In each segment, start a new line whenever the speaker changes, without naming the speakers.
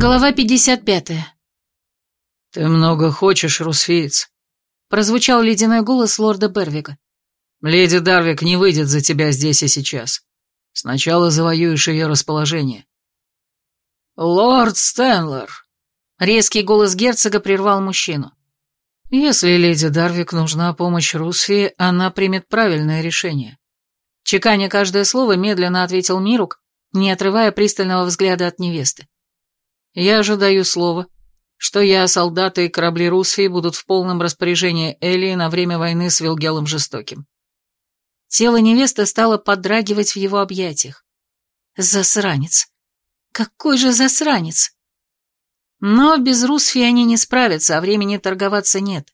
Глава 55.
«Ты много хочешь, русфиец», — прозвучал ледяной голос лорда Бервига. «Леди Дарвик не выйдет за тебя здесь и сейчас. Сначала завоюешь ее расположение». «Лорд Стэнлер», — резкий голос герцога прервал мужчину. «Если леди Дарвик нужна помощь Русфии, она примет правильное решение». Чеканя каждое слово, медленно ответил Мирук, не отрывая пристального взгляда от невесты. Я же даю слово, что я, солдаты и корабли Русфии будут в полном распоряжении Элии на время войны с Вилгелом Жестоким. Тело невесты стало подрагивать в его объятиях. Засранец. Какой же засранец! Но без Русфии они не справятся, а времени торговаться нет.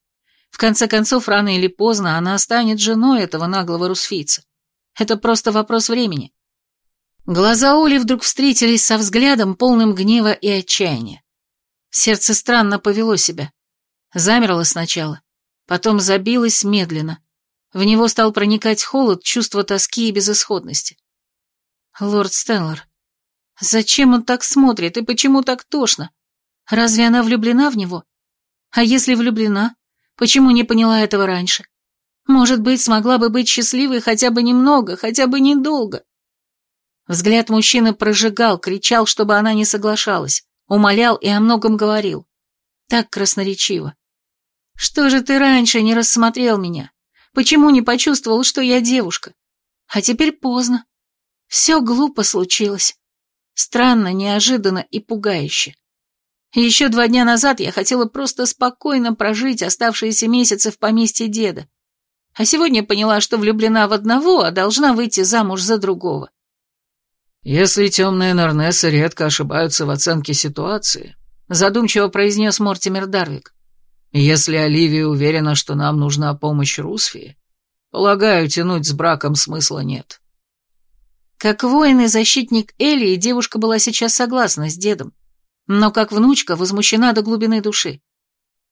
В конце концов, рано или поздно она станет женой этого наглого русфийца. Это просто вопрос времени. Глаза Оли вдруг встретились со взглядом, полным гнева и отчаяния. Сердце странно повело себя. Замерло сначала, потом забилось медленно. В него стал проникать холод, чувство тоски и безысходности. Лорд Стэнлор, зачем он так смотрит и почему так тошно? Разве она влюблена в него? А если влюблена, почему не поняла этого раньше? Может быть, смогла бы быть счастливой хотя бы немного, хотя бы недолго. Взгляд мужчины прожигал, кричал, чтобы она не соглашалась, умолял и о многом говорил. Так красноречиво. «Что же ты раньше не рассмотрел меня? Почему не почувствовал, что я девушка? А теперь поздно. Все глупо случилось. Странно, неожиданно и пугающе. Еще два дня назад я хотела просто спокойно прожить оставшиеся месяцы в поместье деда. А сегодня поняла, что влюблена в одного, а должна выйти замуж за другого. «Если темные Норнесы редко ошибаются в оценке ситуации», задумчиво произнес Мортимер Дарвик, «если Оливия уверена, что нам нужна помощь Русфии, полагаю, тянуть с браком смысла нет».
Как воин и защитник Элии, девушка была сейчас согласна с дедом, но как внучка возмущена до глубины души.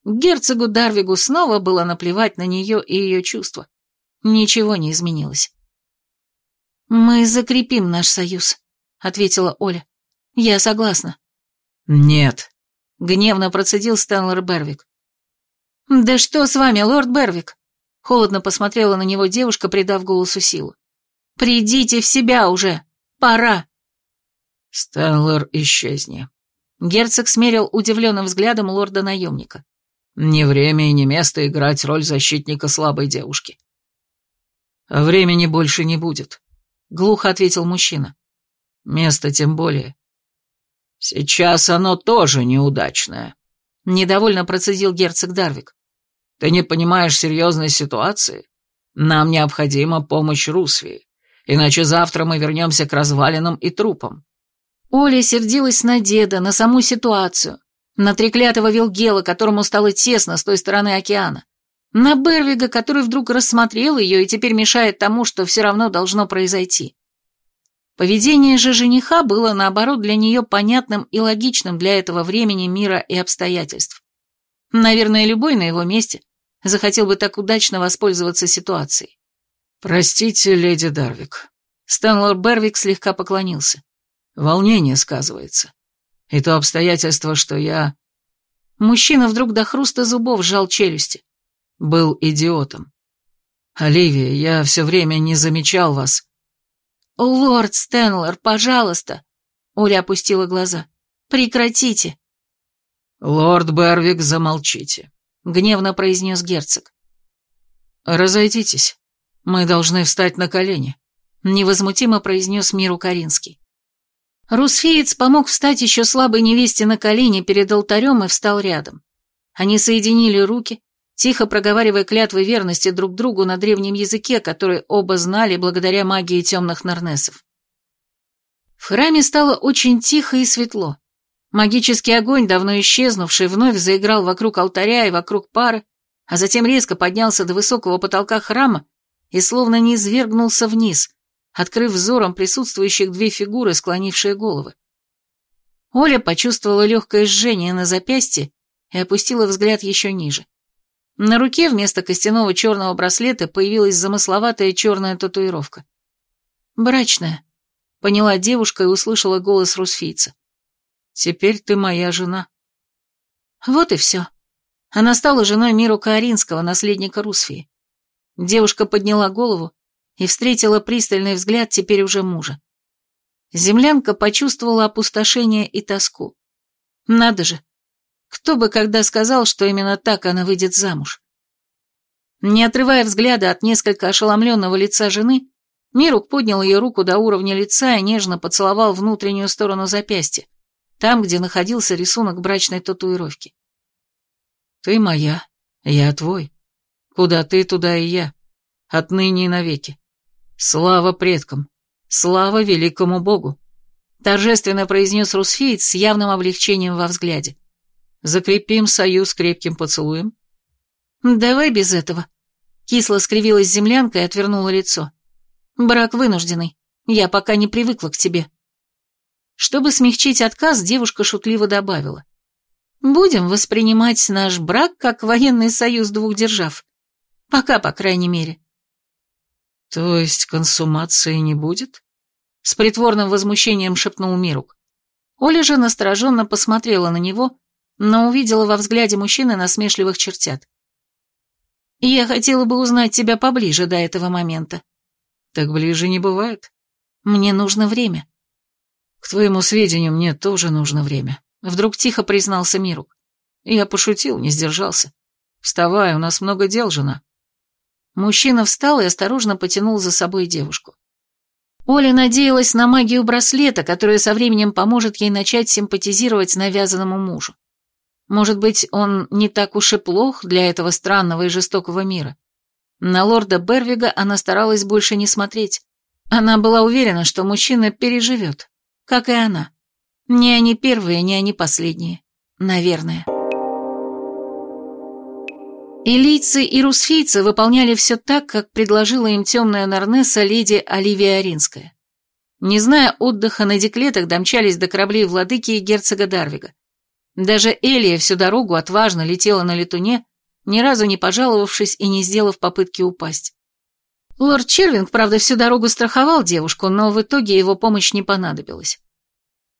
Герцогу Дарвигу снова было наплевать на нее и ее чувства. Ничего не изменилось. «Мы закрепим наш союз», ответила Оля. «Я согласна».
«Нет», — гневно процедил Стэнлер Бервик.
«Да что с вами, лорд Бервик?» Холодно посмотрела на него девушка, придав голосу силу. «Придите в себя уже! Пора!»
«Стэнлер, исчезни!»
Герцог смерил удивленным взглядом лорда-наемника.
«Не время и не место играть роль защитника слабой девушки». «Времени больше не будет», — глухо ответил мужчина. Место тем более. Сейчас оно тоже неудачное. Недовольно процедил герцог Дарвик. Ты не понимаешь серьезной ситуации? Нам необходима помощь Русвии, иначе завтра мы вернемся к развалинам и трупам.
Оля сердилась на деда, на саму ситуацию, на треклятого Вилгела, которому стало тесно с той стороны океана, на Бервига, который вдруг рассмотрел ее и теперь мешает тому, что все равно должно произойти. Поведение же жениха было, наоборот, для нее понятным и логичным для этого времени, мира и обстоятельств. Наверное, любой на его месте захотел бы так удачно воспользоваться ситуацией.
«Простите, леди Дарвик». Стэнлор Бервик слегка поклонился. «Волнение сказывается. И то обстоятельство, что я...»
Мужчина вдруг до хруста зубов сжал челюсти.
«Был идиотом. Оливия, я все время не замечал вас
«Лорд Стэнлор, пожалуйста!» Оля опустила глаза. «Прекратите!»
«Лорд Бервик, замолчите», — гневно произнес герцог. «Разойдитесь. Мы должны встать на колени», — невозмутимо произнес Миру Каринский.
Русфеец помог встать еще слабой невесте на колени перед алтарем и встал рядом. Они соединили руки, тихо проговаривая клятвы верности друг другу на древнем языке, который оба знали благодаря магии темных нарнесов. В храме стало очень тихо и светло. Магический огонь, давно исчезнувший, вновь заиграл вокруг алтаря и вокруг пары, а затем резко поднялся до высокого потолка храма и словно не извергнулся вниз, открыв взором присутствующих две фигуры, склонившие головы. Оля почувствовала легкое жжение на запястье и опустила взгляд еще ниже. На руке вместо костяного черного браслета появилась замысловатая черная татуировка. «Брачная», — поняла девушка и услышала голос русфийца.
Теперь ты моя жена».
Вот и все. Она стала женой Миру Кааринского, наследника Русфии. Девушка подняла голову и встретила пристальный взгляд теперь уже мужа. Землянка почувствовала опустошение и тоску. Надо же, кто бы когда сказал, что именно так она выйдет замуж. Не отрывая взгляда от несколько ошеломленного лица жены, Мирук поднял ее руку до уровня лица и нежно поцеловал внутреннюю сторону запястья, там, где находился рисунок брачной татуировки.
«Ты моя, я твой. Куда ты, туда и я. Отныне и навеки. Слава предкам, слава великому богу!» Торжественно произнес Русфеец с явным облегчением во взгляде. «Закрепим союз крепким поцелуем?»
«Давай без этого». Кисло скривилась землянка и отвернула лицо. «Брак вынужденный. Я пока не привыкла к тебе». Чтобы смягчить отказ, девушка шутливо добавила. «Будем воспринимать наш брак как военный союз двух держав. Пока, по крайней мере».
«То есть консумации не будет?» С притворным возмущением шепнул Мирук.
Оля же настороженно посмотрела на него, но увидела во взгляде мужчины насмешливых чертят. «Я хотела бы узнать тебя поближе до этого момента».
«Так ближе не бывает.
Мне нужно время».
«К твоему сведению, мне тоже нужно время», — вдруг тихо признался Мирук. Я пошутил, не сдержался. «Вставай, у нас много дел, жена».
Мужчина встал и осторожно потянул за собой девушку. Оля надеялась на магию браслета, которая со временем поможет ей начать симпатизировать навязанному мужу. Может быть, он не так уж и плох для этого странного и жестокого мира. На лорда Бервига она старалась больше не смотреть. Она была уверена, что мужчина переживет, как и она. Не они первые, не они последние. Наверное. Илийцы и русфийцы выполняли все так, как предложила им темная Нарнесса леди Оливия Аринская. Не зная отдыха на деклетах, домчались до кораблей владыки и герцога Дарвига. Даже Элия всю дорогу отважно летела на летуне, ни разу не пожаловавшись и не сделав попытки упасть. Лорд Червинг, правда, всю дорогу страховал девушку, но в итоге его помощь не понадобилась.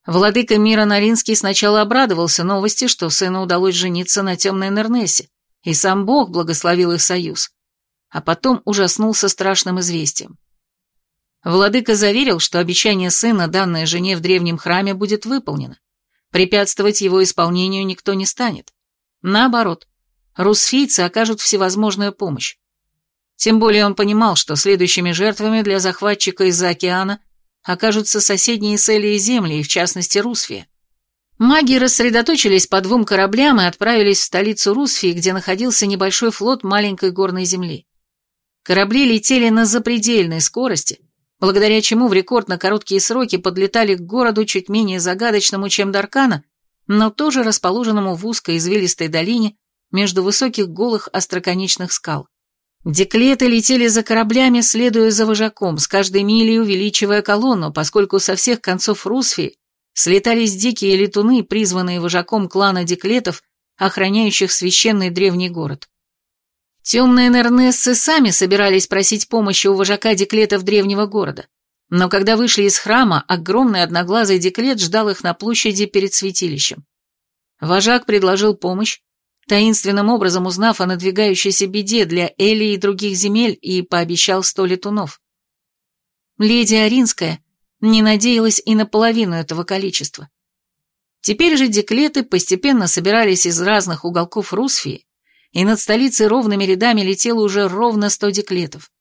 Владыка мира Наринский сначала обрадовался новости, что сыну удалось жениться на темной Нернессе, и сам Бог благословил их союз, а потом ужаснулся страшным известием. Владыка заверил, что обещание сына, данное жене в древнем храме, будет выполнено. Препятствовать его исполнению никто не станет. Наоборот, русфийцы окажут всевозможную помощь. Тем более он понимал, что следующими жертвами для захватчика из-за океана окажутся соседние с Элией земли, и в частности Русфия. Маги рассредоточились по двум кораблям и отправились в столицу Русфии, где находился небольшой флот маленькой горной земли. Корабли летели на запредельной скорости, благодаря чему в рекордно короткие сроки подлетали к городу чуть менее загадочному, чем Даркана, но тоже расположенному в узкой извилистой долине между высоких голых остроконечных скал. Деклеты летели за кораблями, следуя за вожаком, с каждой милей увеличивая колонну, поскольку со всех концов Русфии слетались дикие летуны, призванные вожаком клана деклетов, охраняющих священный древний город. Темные Нернессы сами собирались просить помощи у вожака деклетов древнего города, но когда вышли из храма, огромный одноглазый деклет ждал их на площади перед святилищем. Вожак предложил помощь, таинственным образом узнав о надвигающейся беде для Эли и других земель, и пообещал сто летунов. Леди Аринская не надеялась и на половину этого количества. Теперь же деклеты постепенно собирались из разных уголков Русфии, и над столицей ровными рядами летело уже ровно сто деклетов.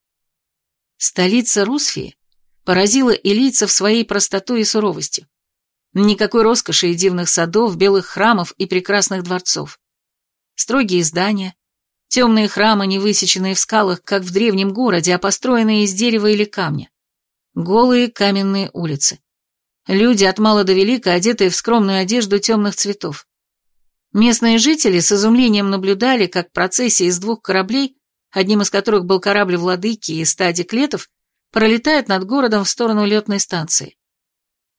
Столица Русфии поразила илийцев своей простотой и суровостью. Никакой роскоши и дивных садов, белых храмов и прекрасных дворцов. Строгие здания, темные храмы, не высеченные в скалах, как в древнем городе, а построенные из дерева или камня. Голые каменные улицы. Люди от мала до велика, одетые в скромную одежду темных цветов. Местные жители с изумлением наблюдали, как процессия из двух кораблей, одним из которых был корабль владыки и стадик клетов, пролетает над городом в сторону летной станции.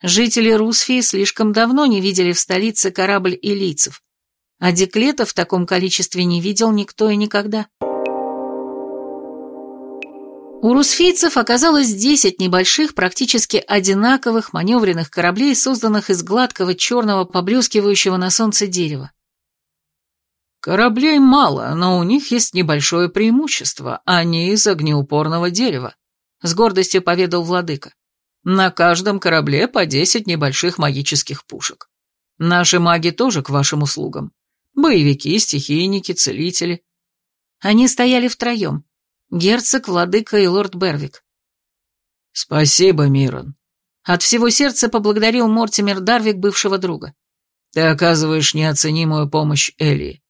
Жители Русфии слишком давно не видели в столице корабль илийцев, а деклетов в таком количестве не видел никто и никогда. У русфийцев оказалось 10 небольших, практически одинаковых маневренных кораблей, созданных из гладкого черного, поблескивающего на солнце дерева.
Кораблей мало, но у них есть небольшое преимущество, они из огнеупорного дерева, с гордостью поведал владыка. На каждом корабле по 10 небольших магических пушек. Наши маги тоже к вашим услугам. Боевики, стихийники, целители.
Они стояли втроем. Герцог, владыка и лорд Бервик.
«Спасибо, Мирон».
От всего сердца поблагодарил Мортимер Дарвик бывшего друга.
«Ты оказываешь неоценимую помощь Элии.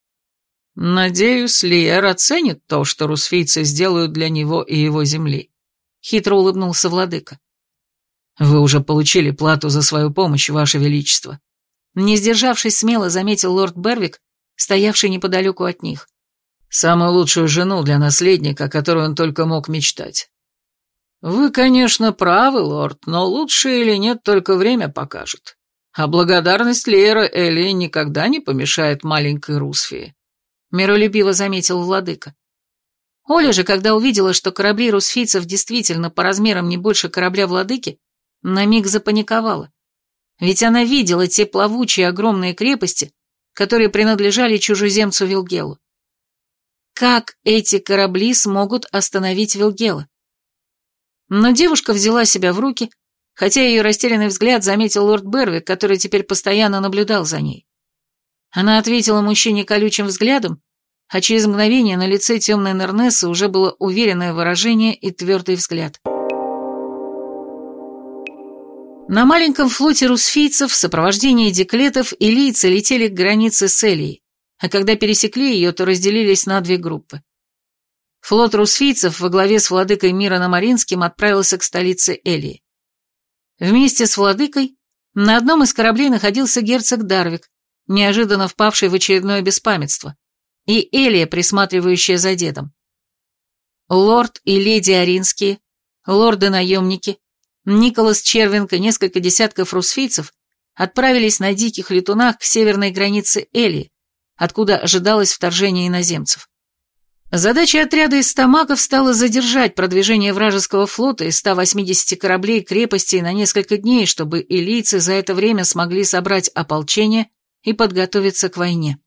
Надеюсь, Лиер оценит то, что русфийцы сделают для него и его земли», — хитро улыбнулся владыка. «Вы уже получили плату за свою помощь, Ваше Величество».
Не сдержавшись смело, заметил лорд Бервик, стоявший неподалеку от них.
Самую лучшую жену для наследника, которую он только мог мечтать. Вы, конечно, правы, лорд, но лучше или нет только время покажет. А благодарность Лера Элли никогда не помешает маленькой Русфии.
Миролюбиво заметил владыка. Оля же, когда увидела, что корабли русфийцев действительно по размерам не больше корабля владыки, на миг запаниковала. Ведь она видела те плавучие огромные крепости, которые принадлежали чужеземцу Вилгелу. Как эти корабли смогут остановить Вилгела? Но девушка взяла себя в руки, хотя ее растерянный взгляд заметил лорд Бервик, который теперь постоянно наблюдал за ней. Она ответила мужчине колючим взглядом, а через мгновение на лице темной Нернессы уже было уверенное выражение и твердый взгляд. На маленьком флоте русфийцев в сопровождении деклетов и лица летели к границе с Элией, а когда пересекли ее, то разделились на две группы. Флот русфийцев во главе с владыкой мира Намаринским отправился к столице Элии. Вместе с владыкой на одном из кораблей находился герцог Дарвик, неожиданно впавший в очередное беспамятство, и Элия, присматривающая за дедом. Лорд и леди Аринские, лорды-наемники, Николас Червенко, несколько десятков русфийцев отправились на диких летунах к северной границе Элии, откуда ожидалось вторжение иноземцев. Задачей отряда из стамаков стала задержать продвижение вражеского флота из 180 кораблей крепостей на несколько дней, чтобы илийцы за это время смогли собрать ополчение и подготовиться к войне.